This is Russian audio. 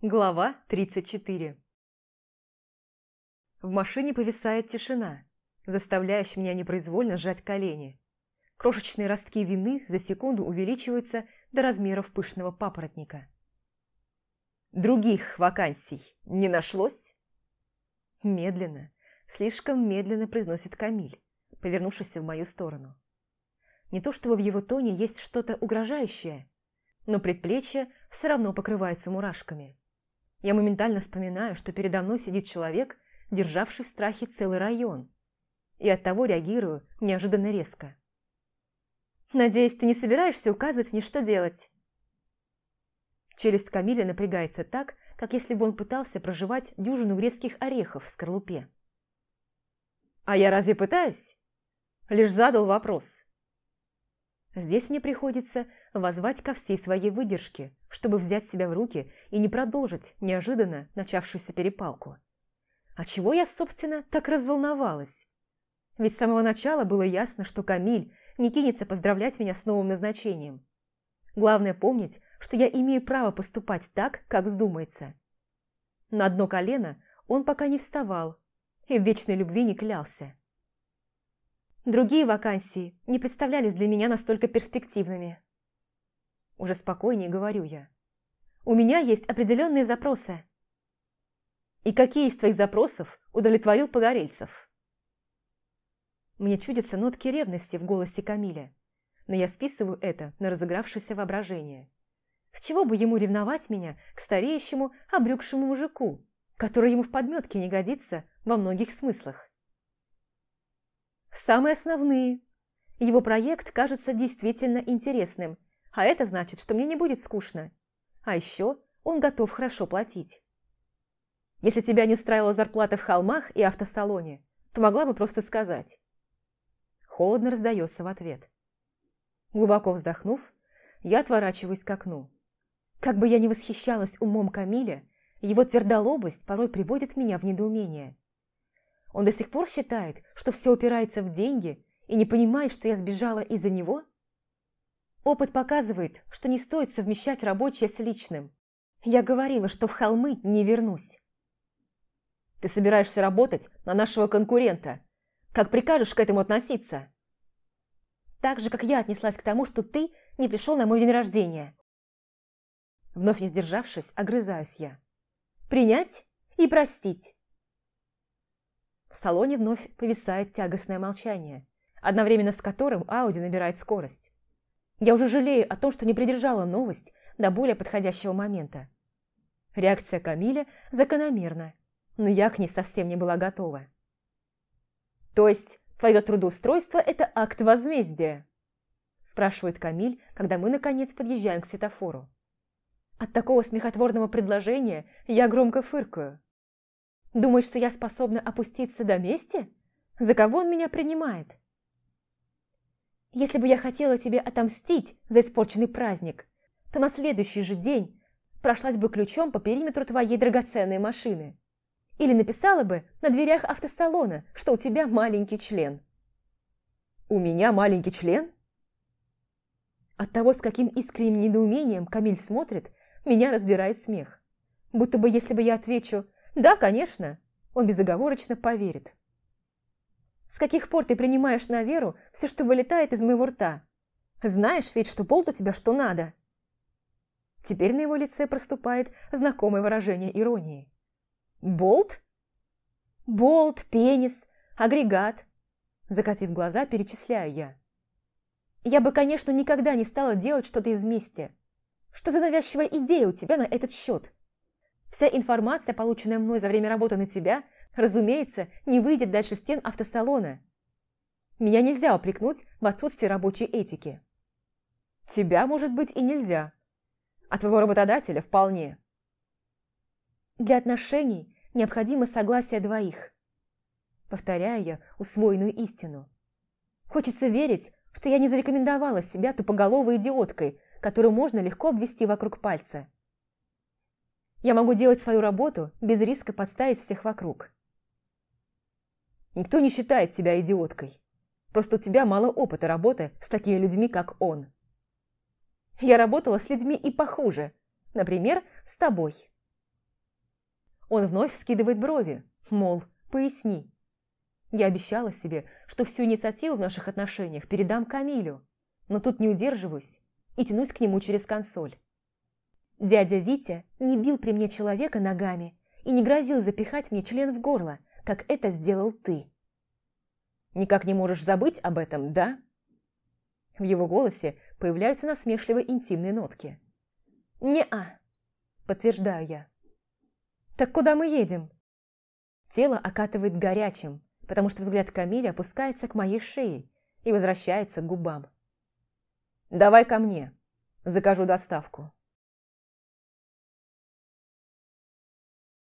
Глава 34 В машине повисает тишина, заставляющая меня непроизвольно сжать колени. Крошечные ростки вины за секунду увеличиваются до размеров пышного папоротника. «Других вакансий не нашлось?» Медленно, слишком медленно произносит Камиль, повернувшись в мою сторону. Не то чтобы в его тоне есть что-то угрожающее, но предплечье все равно покрывается мурашками. Я моментально вспоминаю, что передо мной сидит человек, державший в страхе целый район. И оттого реагирую неожиданно резко. «Надеюсь, ты не собираешься указывать мне, что делать?» Челюсть Камиля напрягается так, как если бы он пытался проживать дюжину грецких орехов в скорлупе. «А я разве пытаюсь?» Лишь задал вопрос. Здесь мне приходится возвать ко всей своей выдержке, чтобы взять себя в руки и не продолжить неожиданно начавшуюся перепалку. А чего я, собственно, так разволновалась? Ведь с самого начала было ясно, что Камиль не кинется поздравлять меня с новым назначением. Главное помнить, что я имею право поступать так, как вздумается. На одно колено он пока не вставал и в вечной любви не клялся. Другие вакансии не представлялись для меня настолько перспективными. Уже спокойнее говорю я. У меня есть определенные запросы. И какие из твоих запросов удовлетворил Погорельцев? Мне чудятся нотки ревности в голосе Камиля, но я списываю это на разыгравшееся воображение. С чего бы ему ревновать меня к стареющему, обрюкшему мужику, который ему в подметке не годится во многих смыслах? Самые основные. Его проект кажется действительно интересным, а это значит, что мне не будет скучно. А еще он готов хорошо платить. Если тебя не устраивала зарплата в холмах и автосалоне, то могла бы просто сказать. Холодно раздается в ответ. Глубоко вздохнув, я отворачиваюсь к окну. Как бы я ни восхищалась умом Камиля, его твердолобость порой приводит меня в недоумение. Он до сих пор считает, что все упирается в деньги и не понимает, что я сбежала из-за него? Опыт показывает, что не стоит совмещать рабочее с личным. Я говорила, что в холмы не вернусь. Ты собираешься работать на нашего конкурента. Как прикажешь к этому относиться? Так же, как я отнеслась к тому, что ты не пришел на мой день рождения. Вновь не сдержавшись, огрызаюсь я. Принять и простить. В салоне вновь повисает тягостное молчание, одновременно с которым Ауди набирает скорость. Я уже жалею о том, что не придержала новость до более подходящего момента. Реакция Камиля закономерна, но я к ней совсем не была готова. «То есть твое трудоустройство – это акт возмездия?» спрашивает Камиль, когда мы, наконец, подъезжаем к светофору. От такого смехотворного предложения я громко фыркаю. Думает, что я способна опуститься до мести? За кого он меня принимает? Если бы я хотела тебе отомстить за испорченный праздник, то на следующий же день прошлась бы ключом по периметру твоей драгоценной машины. Или написала бы на дверях автосалона, что у тебя маленький член. У меня маленький член? От того, с каким искренним недоумением Камиль смотрит, меня разбирает смех. Будто бы если бы я отвечу да, конечно, он безоговорочно поверит. С каких пор ты принимаешь на веру все, что вылетает из моего рта? Знаешь ведь, что болт у тебя что надо. Теперь на его лице проступает знакомое выражение иронии. Болт? Болт, пенис, агрегат. Закатив глаза, перечисляю я. Я бы, конечно, никогда не стала делать что-то из мести. Что за навязчивая идея у тебя на этот счет? Вся информация, полученная мной за время работы на тебя, разумеется, не выйдет дальше стен автосалона. Меня нельзя упрекнуть в отсутствии рабочей этики. Тебя, может быть, и нельзя. А твоего работодателя вполне. Для отношений необходимо согласие двоих. Повторяю я усвоенную истину. Хочется верить, что я не зарекомендовала себя тупоголовой идиоткой, которую можно легко обвести вокруг пальца. Я могу делать свою работу без риска подставить всех вокруг. Никто не считает тебя идиоткой. Просто у тебя мало опыта работы с такими людьми, как он. Я работала с людьми и похуже. Например, с тобой. Он вновь вскидывает брови, мол, поясни. Я обещала себе, что всю инициативу в наших отношениях передам Камилю, но тут не удерживаюсь и тянусь к нему через консоль. Дядя Витя не бил при мне человека ногами и не грозил запихать мне член в горло, как это сделал ты. Никак не можешь забыть об этом, да? В его голосе появляются насмешливые интимные нотки. «Не-а», подтверждаю я. «Так куда мы едем?» Тело окатывает горячим, потому что взгляд Камиля опускается к моей шее и возвращается к губам. «Давай ко мне. Закажу доставку».